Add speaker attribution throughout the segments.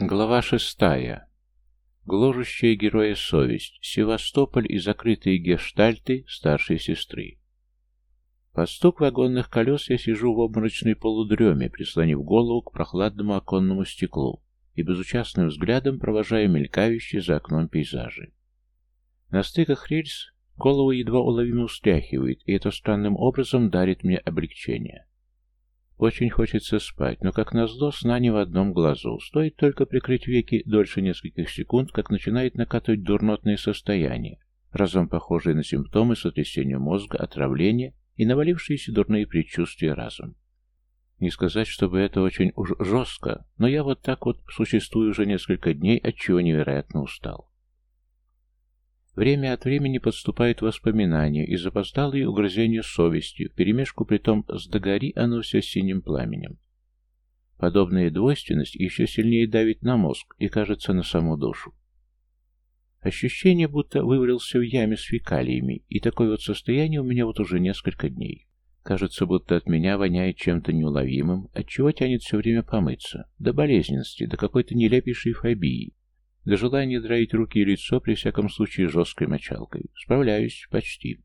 Speaker 1: Глава шестая. Гложущая героя совесть. Севастополь и закрытые гештальты старшей сестры. Под стук вагонных колес я сижу в обморочной полудреме, прислонив голову к прохладному оконному стеклу и безучастным взглядом провожаю мелькающие за окном пейзажи. На стыках рельс голову едва уловимо устряхивает, и это странным образом дарит мне облегчение. Очень хочется спать, но, как назло, сна не в одном глазу. Стоит только прикрыть веки дольше нескольких секунд, как начинает накатывать дурнотное состояние, разом похожее на симптомы сотрясения мозга, отравления и навалившиеся дурные предчувствия разом. Не сказать, чтобы это очень уж жестко, но я вот так вот существую уже несколько дней, от чего невероятно устал. Время от времени подступают воспоминания и запоздалые угрызения совестью, перемешку притом с догори оно все синим пламенем. Подобная двойственность еще сильнее давит на мозг и, кажется, на саму душу. Ощущение, будто вывалился в яме с фекалиями, и такое вот состояние у меня вот уже несколько дней. Кажется, будто от меня воняет чем-то неуловимым, от чего тянет все время помыться, до болезненности, до какой-то нелепейшей фобии, до желания драить руки и лицо при всяком случае жесткой мочалкой. Справляюсь почти.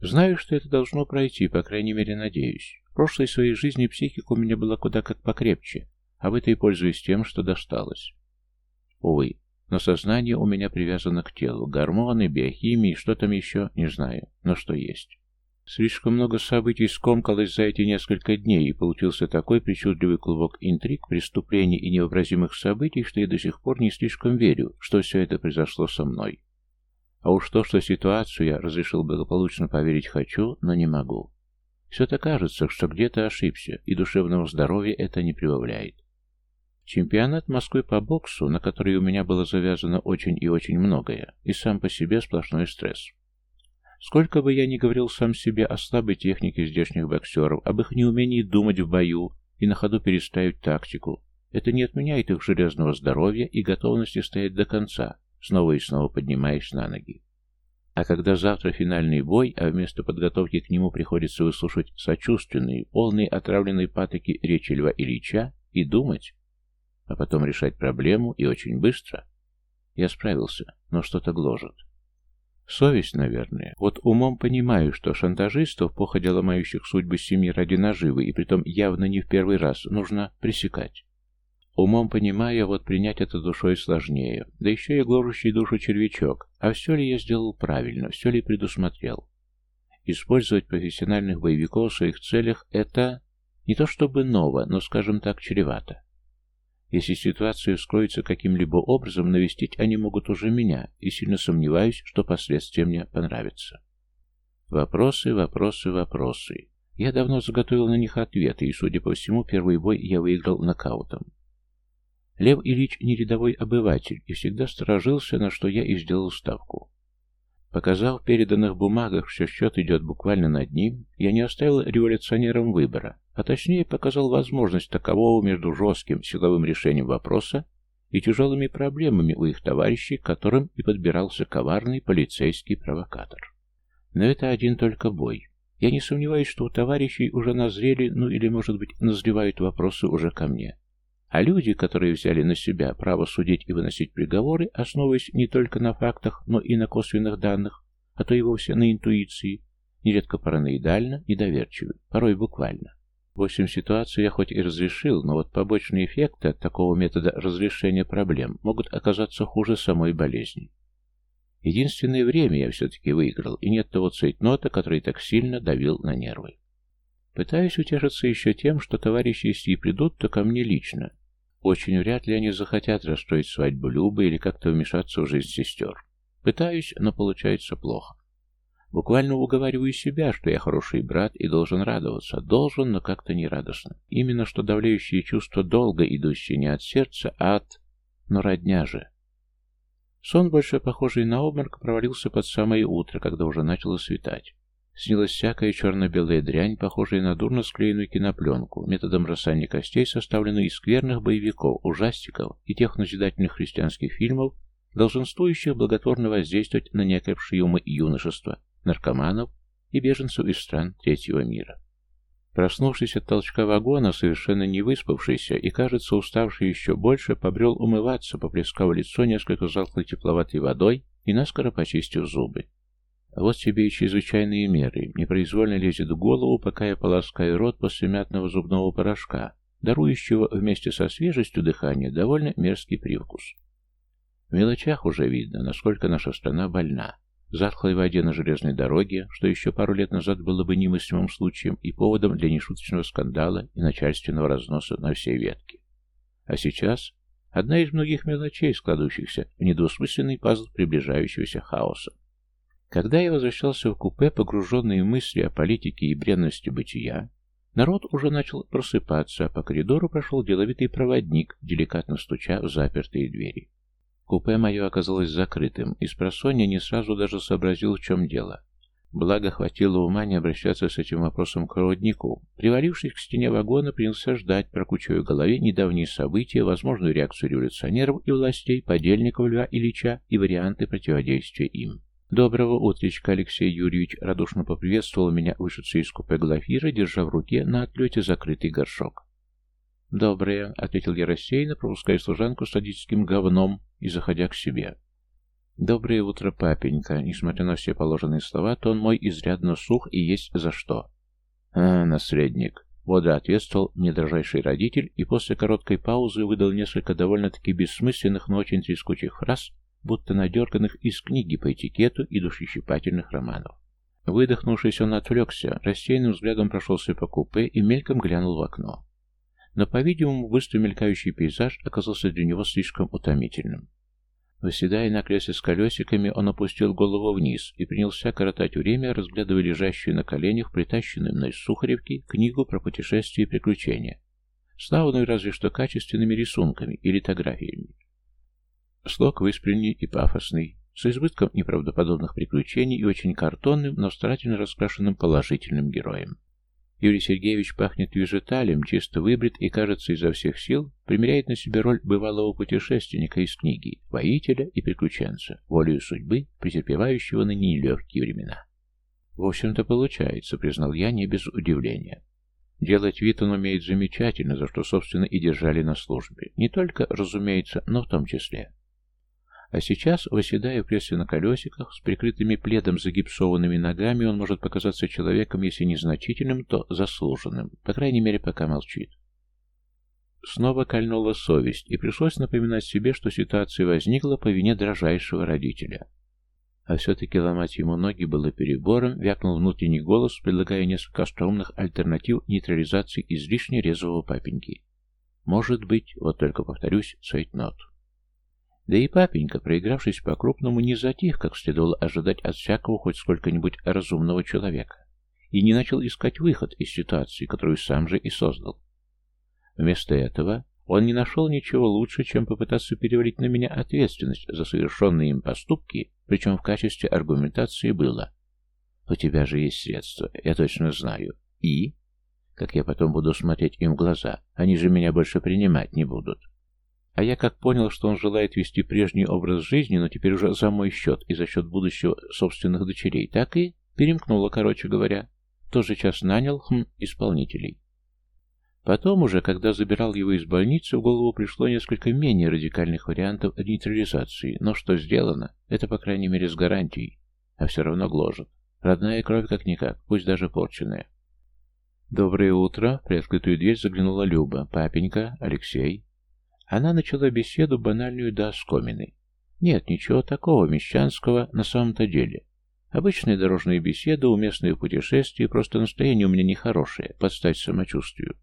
Speaker 1: Знаю, что это должно пройти, по крайней мере, надеюсь. В прошлой своей жизни психика у меня была куда как покрепче, а в этой пользуюсь тем, что досталось. Увы, но сознание у меня привязано к телу. Гормоны, биохимии, что там еще, не знаю, но что есть. Слишком много событий скомкалось за эти несколько дней, и получился такой причудливый клубок интриг, преступлений и невообразимых событий, что я до сих пор не слишком верю, что все это произошло со мной. А уж то, что ситуацию я разрешил благополучно поверить хочу, но не могу. Все-то кажется, что где-то ошибся, и душевного здоровья это не прибавляет. Чемпионат Москвы по боксу, на который у меня было завязано очень и очень многое, и сам по себе сплошной стресс. Сколько бы я ни говорил сам себе о слабой технике здешних боксеров, об их неумении думать в бою и на ходу переставить тактику, это не отменяет их железного здоровья и готовности стоять до конца, снова и снова поднимаясь на ноги. А когда завтра финальный бой, а вместо подготовки к нему приходится выслушать сочувственные, полные отравленной патоки речи Льва Ильича и думать, а потом решать проблему и очень быстро, я справился, но что-то гложет. Совесть, наверное. Вот умом понимаю, что шантажистов, походя ломающих судьбы семьи ради наживы, и притом явно не в первый раз, нужно пресекать. Умом понимаю, вот принять это душой сложнее. Да еще и гложущий душу червячок. А все ли я сделал правильно, все ли предусмотрел? Использовать профессиональных боевиков в своих целях – это не то чтобы ново, но, скажем так, чревато. Если ситуация вскроется каким-либо образом, навестить они могут уже меня, и сильно сомневаюсь, что последствия мне понравятся. Вопросы, вопросы, вопросы. Я давно заготовил на них ответы, и, судя по всему, первый бой я выиграл нокаутом. Лев Ильич не рядовой обыватель и всегда сторожился, на что я и сделал ставку. Показав в переданных бумагах, что счет идет буквально над ним, я не оставил революционерам выбора, а точнее показал возможность такового между жестким силовым решением вопроса и тяжелыми проблемами у их товарищей, к которым и подбирался коварный полицейский провокатор. Но это один только бой. Я не сомневаюсь, что у товарищей уже назрели, ну или, может быть, назревают вопросы уже ко мне. А люди, которые взяли на себя право судить и выносить приговоры, основываясь не только на фактах, но и на косвенных данных, а то и вовсе на интуиции, нередко параноидально, недоверчивы, порой буквально. В общем, ситуацию я хоть и разрешил, но вот побочные эффекты от такого метода разрешения проблем могут оказаться хуже самой болезни. Единственное время я все-таки выиграл, и нет того цейтнота, который так сильно давил на нервы. Пытаюсь утешиться еще тем, что товарищи, если придут, то ко мне лично, очень вряд ли они захотят расстроить свадьбу Любы или как-то вмешаться в жизнь сестер. Пытаюсь, но получается плохо. Буквально уговариваю себя, что я хороший брат и должен радоваться. Должен, но как-то не радостно. Именно что давляющие чувства долго идущие не от сердца, а от... Но родня же. Сон, больше похожий на обморок, провалился под самое утро, когда уже начало светать. Снилась всякая черно-белая дрянь, похожая на дурно склеенную кинопленку, методом бросания костей, составленную из скверных боевиков, ужастиков и тех назидательных христианских фильмов, долженствующих благотворно воздействовать на некопшие умы юношества, наркоманов и беженцев из стран третьего мира. Проснувшись от толчка вагона, совершенно не выспавшийся и, кажется, уставший еще больше, побрел умываться, поплескав лицо несколько залхлой тепловатой водой и наскоро почистив зубы. Вот тебе и чрезвычайные меры. Непроизвольно лезет в голову, пока я полоскаю рот после мятного зубного порошка, дарующего вместе со свежестью дыхания довольно мерзкий привкус. В мелочах уже видно, насколько наша страна больна. Затхлой воде на железной дороге, что еще пару лет назад было бы немыслимым случаем и поводом для нешуточного скандала и начальственного разноса на все ветки. А сейчас одна из многих мелочей, складывающихся в недвусмысленный пазл приближающегося хаоса. Когда я возвращался в купе, погруженный в мысли о политике и бренности бытия, народ уже начал просыпаться, а по коридору прошел деловитый проводник, деликатно стуча в запертые двери. Купе мое оказалось закрытым, и с просонья не сразу даже сообразил, в чем дело. Благо, хватило ума не обращаться с этим вопросом к проводнику. Привалившись к стене вагона, принялся ждать, прокручивая в голове недавние события, возможную реакцию революционеров и властей, подельников Льва Ильича и варианты противодействия им. «Доброго утречка, Алексей Юрьевич!» радушно поприветствовал меня вышедший из купе Глафира, держа в руке на отлете закрытый горшок. «Доброе», — ответил я рассеянно, пропуская служанку с садическим говном и заходя к себе. «Доброе утро, папенька!» Несмотря на все положенные слова, то он мой изрядно сух и есть за что. «А, наследник!» Бодро ответствовал мне дрожайший родитель и после короткой паузы выдал несколько довольно-таки бессмысленных, но очень трескучих фраз, будто надерганных из книги по этикету и душещипательных романов. Выдохнувшись, он отвлекся, рассеянным взглядом прошелся по купе и мельком глянул в окно но, по-видимому, быстро мелькающий пейзаж оказался для него слишком утомительным. Выседая на кресле с колесиками, он опустил голову вниз и принялся коротать время, разглядывая лежащую на коленях притащенную мной с Сухаревки книгу про путешествия и приключения, славную разве что качественными рисунками и литографиями. Слог выспренний и пафосный, с избытком неправдоподобных приключений и очень картонным, но старательно раскрашенным положительным героем. Юрий Сергеевич пахнет вежеталем, чисто выбрит и, кажется, изо всех сил примеряет на себя роль бывалого путешественника из книги, воителя и приключенца, волею судьбы, претерпевающего на нелегкие времена. В общем-то, получается, признал я не без удивления. Делать вид он умеет замечательно, за что, собственно, и держали на службе. Не только, разумеется, но в том числе. А сейчас, восседая в кресле на колесиках, с прикрытыми пледом загипсованными ногами, он может показаться человеком, если незначительным, то заслуженным, по крайней мере, пока молчит. Снова кольнула совесть, и пришлось напоминать себе, что ситуация возникла по вине дрожайшего родителя. А все-таки ломать ему ноги было перебором, вякнул внутренний голос, предлагая несколько остроумных альтернатив нейтрализации излишне резвого папеньки. Может быть, вот только повторюсь, цейтнот. Да и папенька, проигравшись по-крупному, не затих, как следовало ожидать от всякого хоть сколько-нибудь разумного человека, и не начал искать выход из ситуации, которую сам же и создал. Вместо этого он не нашел ничего лучше, чем попытаться перевалить на меня ответственность за совершенные им поступки, причем в качестве аргументации было «У тебя же есть средства, я точно знаю. И?» Как я потом буду смотреть им в глаза, они же меня больше принимать не будут. А я как понял, что он желает вести прежний образ жизни, но теперь уже за мой счет и за счет будущего собственных дочерей, так и перемкнуло, короче говоря. Тот же час нанял, хм, исполнителей. Потом уже, когда забирал его из больницы, в голову пришло несколько менее радикальных вариантов нейтрализации, но что сделано, это, по крайней мере, с гарантией, а все равно гложет. Родная кровь как-никак, пусть даже порченная. «Доброе утро!» — приоткрытую дверь заглянула Люба. «Папенька, Алексей». Она начала беседу банальную до оскомины. Нет, ничего такого мещанского на самом-то деле. Обычные дорожные беседы, уместные в путешествии, просто настроение у меня нехорошее, подстать самочувствию.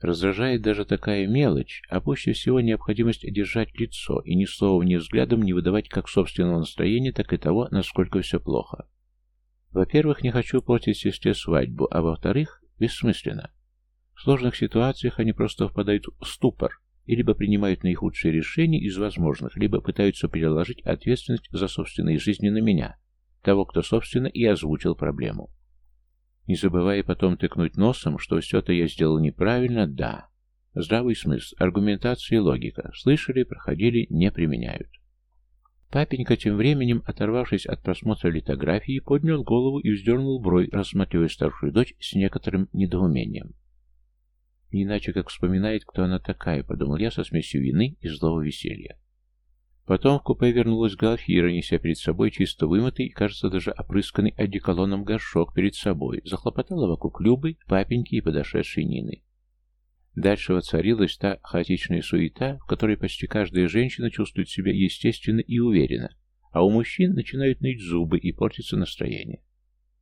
Speaker 1: Раздражает даже такая мелочь, а пуще всего необходимость держать лицо и ни словом, ни взглядом не выдавать как собственного настроения, так и того, насколько все плохо. Во-первых, не хочу портить сестре свадьбу, а во-вторых, бессмысленно. В сложных ситуациях они просто впадают в ступор, и либо принимают наихудшие решения из возможных, либо пытаются переложить ответственность за собственные жизни на меня, того, кто, собственно, и озвучил проблему. Не забывая потом тыкнуть носом, что все это я сделал неправильно, да. Здравый смысл, аргументация и логика. Слышали, проходили, не применяют. Папенька, тем временем, оторвавшись от просмотра литографии, поднял голову и вздернул бровь, рассматривая старшую дочь с некоторым недоумением. Не иначе, как вспоминает, кто она такая, подумал я со смесью вины и злого веселья. Потом в купе вернулась Галфира, неся перед собой чисто вымытый и, кажется, даже опрысканный одеколоном горшок перед собой, захлопотала вокруг Любы, папеньки и подошедшей Нины. Дальше воцарилась та хаотичная суета, в которой почти каждая женщина чувствует себя естественно и уверенно, а у мужчин начинают ныть зубы и портится настроение.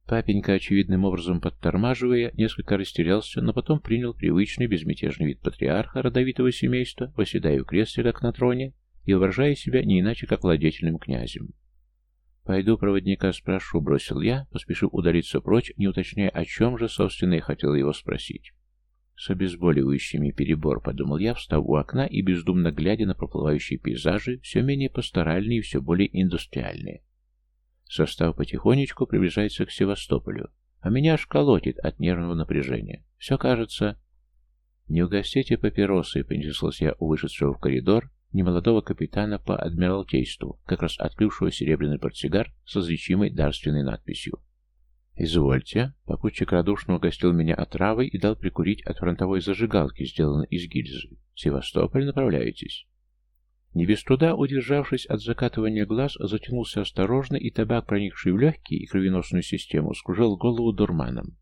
Speaker 1: Папенька, очевидным образом подтормаживая, несколько растерялся, но потом принял привычный безмятежный вид патриарха родовитого семейства, поседая в кресле, как на троне, и выражая себя не иначе, как владетельным князем. «Пойду проводника спрошу», — бросил я, поспешив удалиться прочь, не уточняя, о чем же, собственно, я хотел его спросить. «С обезболивающими перебор», — подумал я, встав у окна и бездумно глядя на проплывающие пейзажи, все менее пасторальные и все более индустриальные. Состав потихонечку приближается к Севастополю, а меня аж колотит от нервного напряжения. Все кажется... «Не угостите папиросы», — понеслась я у вышедшего в коридор, немолодого капитана по адмиралтейству, как раз открывшего серебряный портсигар с излечимой дарственной надписью. «Извольте». Попутчик радушно угостил меня отравой и дал прикурить от фронтовой зажигалки, сделанной из гильзы. «Севастополь направляетесь?» Не без труда, удержавшись от закатывания глаз, затянулся осторожно, и табак, проникший в легкие и кровеносную систему, скружил голову дурманом.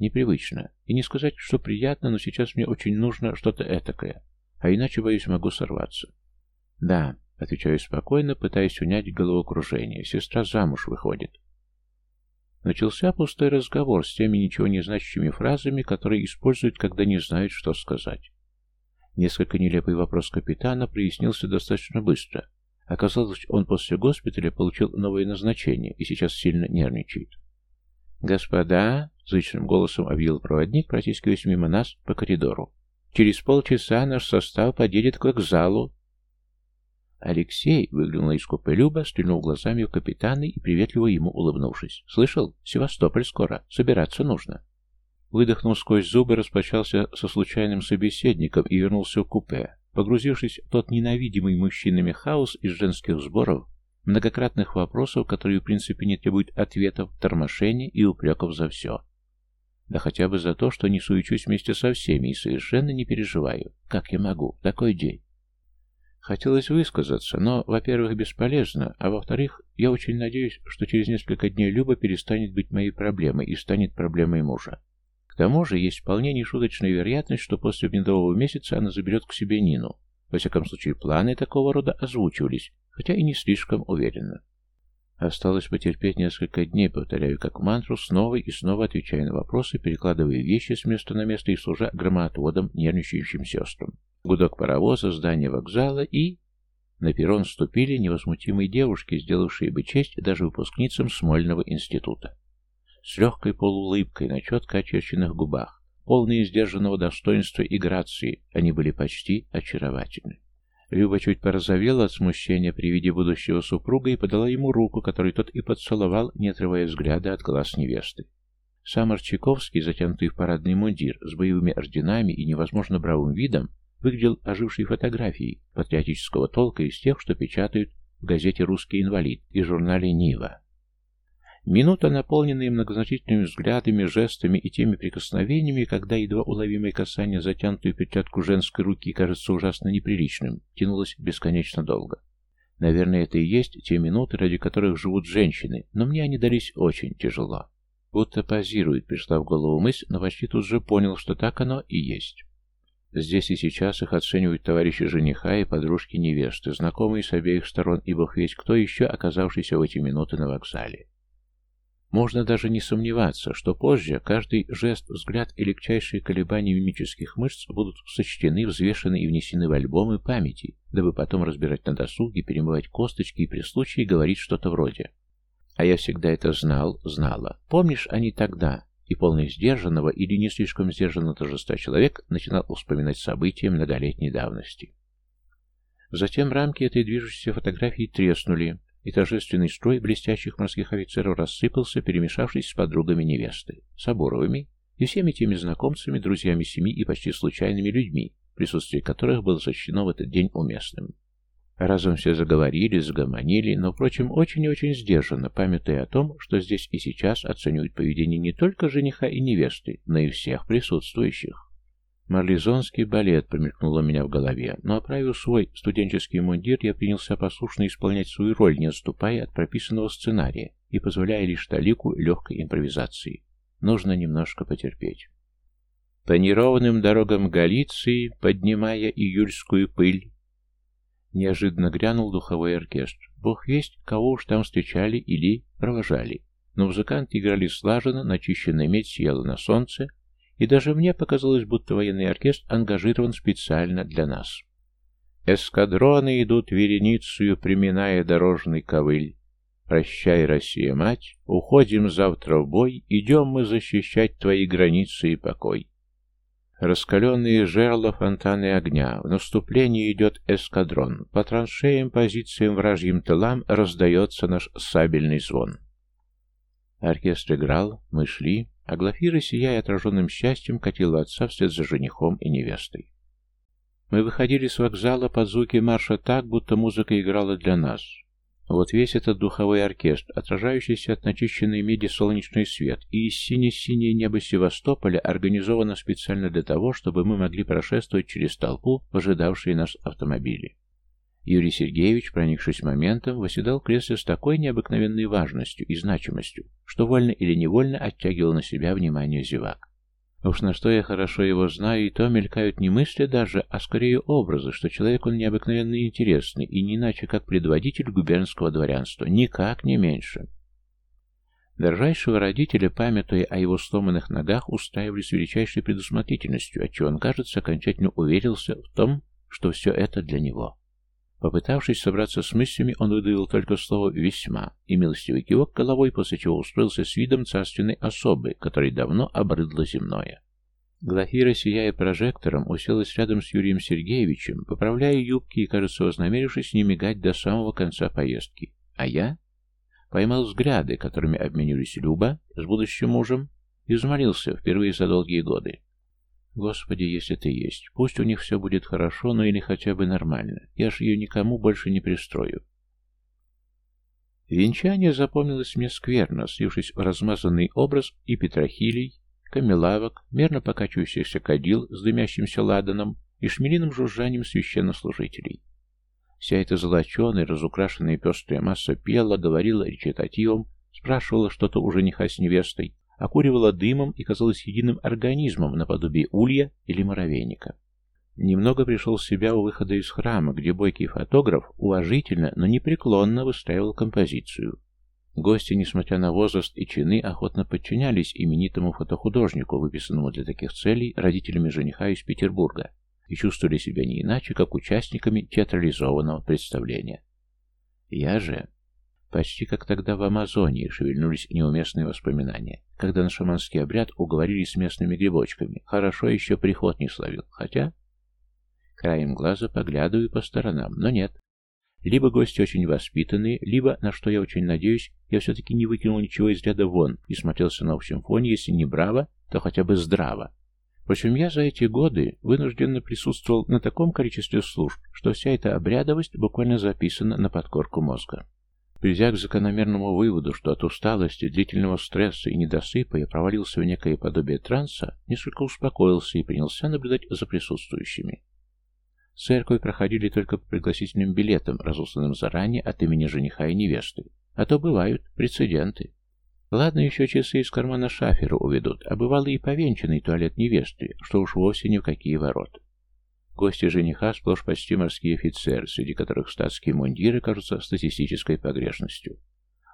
Speaker 1: Непривычно. И не сказать, что приятно, но сейчас мне очень нужно что-то этакое. А иначе, боюсь, могу сорваться. Да, отвечаю спокойно, пытаясь унять головокружение. Сестра замуж выходит. Начался пустой разговор с теми ничего не значащими фразами, которые используют, когда не знают, что сказать. Несколько нелепый вопрос капитана прояснился достаточно быстро. Оказалось, он после госпиталя получил новое назначение и сейчас сильно нервничает. «Господа», — зычным голосом объявил проводник, протискиваясь мимо нас по коридору, Через полчаса наш состав подъедет к вокзалу. Алексей выглянул из купе Люба, стрельнул глазами в капитана и приветливо ему улыбнувшись. «Слышал? Севастополь скоро. Собираться нужно». Выдохнул сквозь зубы, распрощался со случайным собеседником и вернулся в купе. Погрузившись в тот ненавидимый мужчинами хаос из женских сборов, многократных вопросов, которые в принципе не требуют ответов, тормошения и упреков за все. Да хотя бы за то, что не суечусь вместе со всеми и совершенно не переживаю. Как я могу? Такой день. Хотелось высказаться, но, во-первых, бесполезно, а во-вторых, я очень надеюсь, что через несколько дней Люба перестанет быть моей проблемой и станет проблемой мужа. К тому же есть вполне нешуточная вероятность, что после медового месяца она заберет к себе Нину. Во всяком случае, планы такого рода озвучивались, хотя и не слишком уверенно. Осталось потерпеть несколько дней, повторяю как мантру, снова и снова отвечая на вопросы, перекладывая вещи с места на место и служа громоотводом нервничающим сестрам. Гудок паровоза, здание вокзала и... На перрон вступили невозмутимые девушки, сделавшие бы честь даже выпускницам Смольного института. С легкой полуулыбкой на четко очерченных губах, полные сдержанного достоинства и грации, они были почти очаровательны. Люба чуть порозовела от смущения при виде будущего супруга и подала ему руку, которую тот и поцеловал, не отрывая взгляда от глаз невесты. Сам Арчаковский, затянутый в парадный мундир, с боевыми орденами и невозможно бравым видом, выглядел ожившей фотографией патриотического толка из тех, что печатают в газете «Русский инвалид» и журнале «Нива». Минута, наполненная многозначительными взглядами, жестами и теми прикосновениями, когда едва уловимое касание затянутую перчатку женской руки кажется ужасно неприличным, тянулась бесконечно долго. Наверное, это и есть те минуты, ради которых живут женщины, но мне они дались очень тяжело. Будто позирует, пришла в голову мысль, но почти тут же понял, что так оно и есть. Здесь и сейчас их оценивают товарищи жениха и подружки невесты, знакомые с обеих сторон и бог весь кто еще, оказавшийся в эти минуты на вокзале. Можно даже не сомневаться, что позже каждый жест, взгляд и легчайшие колебания мимических мышц будут сочтены, взвешены и внесены в альбомы памяти, дабы потом разбирать на досуге, перемывать косточки и при случае говорить что-то вроде «А я всегда это знал, знала. Помнишь, они тогда?» И полный сдержанного или не слишком сдержанного торжества человек начинал вспоминать события многолетней давности. Затем рамки этой движущейся фотографии треснули, и торжественный строй блестящих морских офицеров рассыпался, перемешавшись с подругами невесты, Соборовыми и всеми теми знакомцами, друзьями семьи и почти случайными людьми, присутствие которых было сочтено в этот день уместным. Разом все заговорили, загомонили, но, впрочем, очень и очень сдержанно, памятая о том, что здесь и сейчас оценивают поведение не только жениха и невесты, но и всех присутствующих. Марлезонский балет промелькнул у меня в голове, но, оправив свой студенческий мундир, я принялся послушно исполнять свою роль, не отступая от прописанного сценария и позволяя лишь талику легкой импровизации. Нужно немножко потерпеть. По неровным дорогам Галиции, поднимая июльскую пыль, Неожиданно грянул духовой оркестр. Бог весть, кого уж там встречали или провожали. Но музыканты играли слаженно, начищенная медь сияла на солнце, и даже мне показалось, будто военный оркестр ангажирован специально для нас. Эскадроны идут вереницею, приминая дорожный ковыль. Прощай, Россия, мать, уходим завтра в бой, идем мы защищать твои границы и покой. Раскаленные жерла фонтаны огня. В наступлении идет эскадрон. По траншеям, позициям, вражьим тылам раздается наш сабельный звон. Оркестр играл, мы шли, а Глафира, сияя отраженным счастьем, катила отца вслед за женихом и невестой. Мы выходили с вокзала под звуки марша так, будто музыка играла для нас. Вот весь этот духовой оркестр, отражающийся от начищенной меди солнечный свет, и из сине-синее небо Севастополя организовано специально для того, чтобы мы могли прошествовать через толпу, ожидавшие нас автомобили. Юрий Сергеевич, проникшись моментом, восседал в кресле с такой необыкновенной важностью и значимостью, что вольно или невольно оттягивал на себя внимание зевак. Уж на что я хорошо его знаю, и то мелькают не мысли даже, а скорее образы, что человек он необыкновенно интересный, и не иначе как предводитель губернского дворянства, никак не меньше. Дорожайшего родителя, памятуя о его сломанных ногах, устраивали с величайшей предусмотрительностью, отчего он, кажется, окончательно уверился в том, что все это для него. Попытавшись собраться с мыслями, он выдавил только слово «весьма» и милостивый кивок головой, после чего устроился с видом царственной особы, которой давно обрыдло земное. Глафира, сияя прожектором, уселась рядом с Юрием Сергеевичем, поправляя юбки и, кажется, вознамерившись не мигать до самого конца поездки. А я поймал взгляды, которыми обменились Люба с будущим мужем, и взмолился впервые за долгие годы. Господи, если ты есть, пусть у них все будет хорошо, но или хотя бы нормально. Я ж ее никому больше не пристрою. Венчание запомнилось мне скверно, слившись в размазанный образ и петрохилий, камелавок, мерно покачивающихся кадил с дымящимся ладаном и шмелиным жужжанием священнослужителей. Вся эта золоченая, разукрашенная пестрая масса пела, говорила речитативом, спрашивала что-то у жениха с невестой, окуривала дымом и казалась единым организмом наподобие улья или муравейника. Немного пришел в себя у выхода из храма, где бойкий фотограф уважительно, но непреклонно выстраивал композицию. Гости, несмотря на возраст и чины, охотно подчинялись именитому фотохудожнику, выписанному для таких целей родителями жениха из Петербурга, и чувствовали себя не иначе, как участниками театрализованного представления. Я же Почти как тогда в Амазонии шевельнулись неуместные воспоминания, когда на шаманский обряд уговорили с местными грибочками. Хорошо еще приход не словил, хотя... Краем глаза поглядываю по сторонам, но нет. Либо гости очень воспитанные, либо, на что я очень надеюсь, я все-таки не выкинул ничего из ряда вон и смотрелся на общем фоне, если не браво, то хотя бы здраво. Впрочем, я за эти годы вынужденно присутствовал на таком количестве служб, что вся эта обрядовость буквально записана на подкорку мозга. Придя к закономерному выводу, что от усталости, длительного стресса и недосыпа я провалился в некое подобие транса, несколько успокоился и принялся наблюдать за присутствующими. Церковь проходили только по пригласительным билетам, разосланным заранее от имени жениха и невесты. А то бывают прецеденты. Ладно, еще часы из кармана шафера уведут, а бывало и повенчанный туалет невесты, что уж вовсе ни в какие ворота. Гости жениха сплошь почти морские офицеры, среди которых статские мундиры кажутся статистической погрешностью.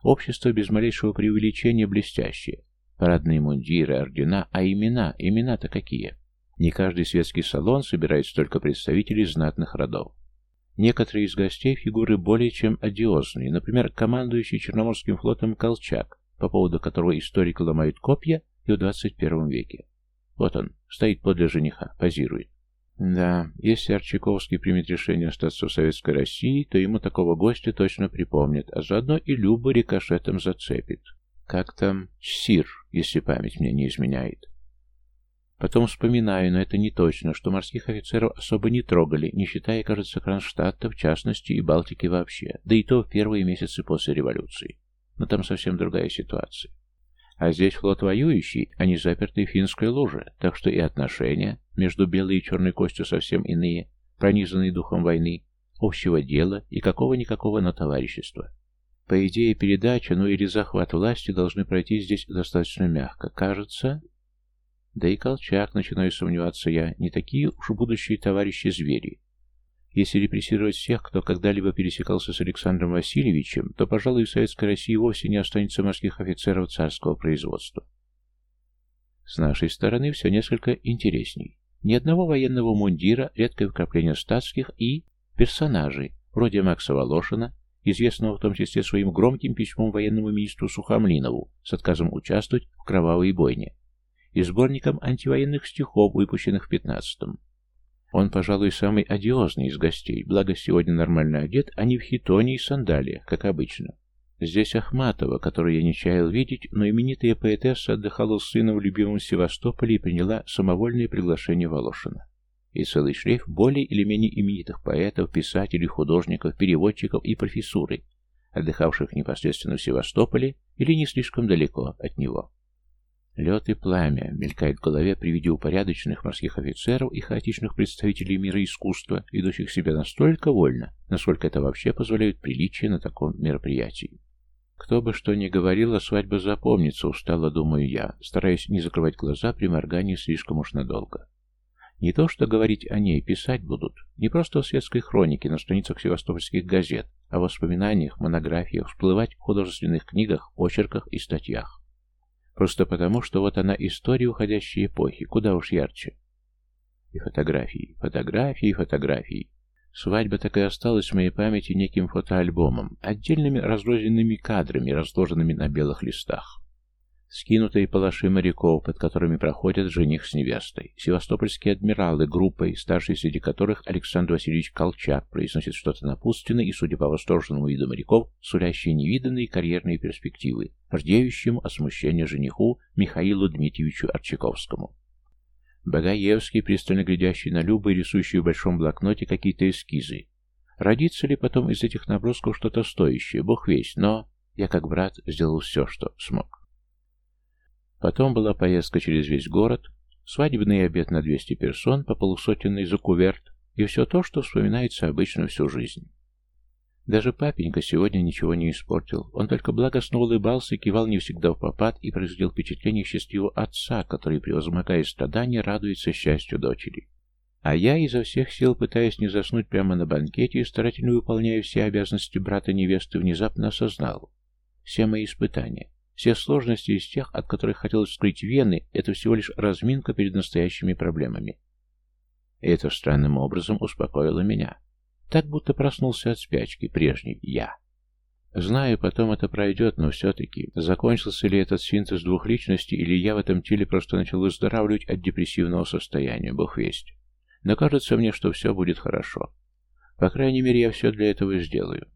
Speaker 1: Общество без малейшего преувеличения блестящее. Парадные мундиры, ордена, а имена, имена-то какие? Не каждый светский салон собирает столько представителей знатных родов. Некоторые из гостей фигуры более чем одиозные, например, командующий Черноморским флотом Колчак, по поводу которого историки ломают копья и в 21 веке. Вот он, стоит подле жениха, позирует. Да, если Арчаковский примет решение остаться в Советской России, то ему такого гостя точно припомнят, а заодно и Любу рикошетом зацепит. Как там? Сир, если память мне не изменяет. Потом вспоминаю, но это не точно, что морских офицеров особо не трогали, не считая, кажется, Кронштадта в частности и Балтики вообще, да и то в первые месяцы после революции. Но там совсем другая ситуация. А здесь флот воюющий, а не запертый в финской луже, так что и отношения между белой и черной костью совсем иные, пронизанные духом войны, общего дела и какого-никакого, но товарищества. По идее, передача, ну или захват власти должны пройти здесь достаточно мягко. Кажется... Да и Колчак, начинаю сомневаться я, не такие уж будущие товарищи-звери. Если репрессировать всех, кто когда-либо пересекался с Александром Васильевичем, то, пожалуй, в Советской России вовсе не останется морских офицеров царского производства. С нашей стороны все несколько интересней. Ни одного военного мундира, редкое вкрапление статских и персонажей, вроде Макса Волошина, известного в том числе своим громким письмом военному министру Сухомлинову с отказом участвовать в кровавой бойне, и сборником антивоенных стихов, выпущенных в 15-м. Он, пожалуй, самый одиозный из гостей, благо сегодня нормально одет, а не в хитоне и сандалиях, как обычно. Здесь Ахматова, которую я не чаял видеть, но именитая поэтесса отдыхала с сыном в любимом Севастополе и приняла самовольное приглашение Волошина. И целый шлейф более или менее именитых поэтов, писателей, художников, переводчиков и профессуры, отдыхавших непосредственно в Севастополе или не слишком далеко от него. Лед и пламя мелькает в голове при виде упорядоченных морских офицеров и хаотичных представителей мира искусства, ведущих себя настолько вольно, насколько это вообще позволяет приличие на таком мероприятии. Кто бы что ни говорил, а свадьба запомнится, устало думаю я, стараясь не закрывать глаза при моргании слишком уж надолго. Не то, что говорить о ней, писать будут. Не просто в светской хронике на страницах севастопольских газет, а в воспоминаниях, монографиях, всплывать в художественных книгах, очерках и статьях. Просто потому, что вот она история уходящей эпохи, куда уж ярче. И фотографии, фотографии, фотографии. Свадьба так и осталась в моей памяти неким фотоальбомом, отдельными разрозненными кадрами, разложенными на белых листах. Скинутые палаши моряков, под которыми проходят жених с невестой. Севастопольские адмиралы группой, старший среди которых Александр Васильевич Колчак произносит что-то напутственное и, судя по восторженному виду моряков, сулящие невиданные карьерные перспективы, рдеющему от смущения жениху Михаилу Дмитриевичу Арчаковскому. Багаевский, пристально глядящий на Любу и рисующий в большом блокноте какие-то эскизы. Родится ли потом из этих набросков что-то стоящее, бог весь, но я, как брат, сделал все, что смог. Потом была поездка через весь город, свадебный обед на 200 персон по полусотенной за куверт и все то, что вспоминается обычно всю жизнь. Даже папенька сегодня ничего не испортил. Он только благостно улыбался, кивал не всегда в попад и производил впечатление счастливого отца, который, превозмогая страдания, радуется счастью дочери. А я изо всех сил, пытаясь не заснуть прямо на банкете и старательно выполняя все обязанности брата невесты, внезапно осознал. Все мои испытания, все сложности из тех, от которых хотелось скрыть вены, это всего лишь разминка перед настоящими проблемами. И это странным образом успокоило меня. Так будто проснулся от спячки, прежний я. Знаю, потом это пройдет, но все-таки, закончился ли этот синтез двух личностей, или я в этом теле просто начал выздоравливать от депрессивного состояния, бог весть. Но кажется мне, что все будет хорошо. По крайней мере, я все для этого сделаю.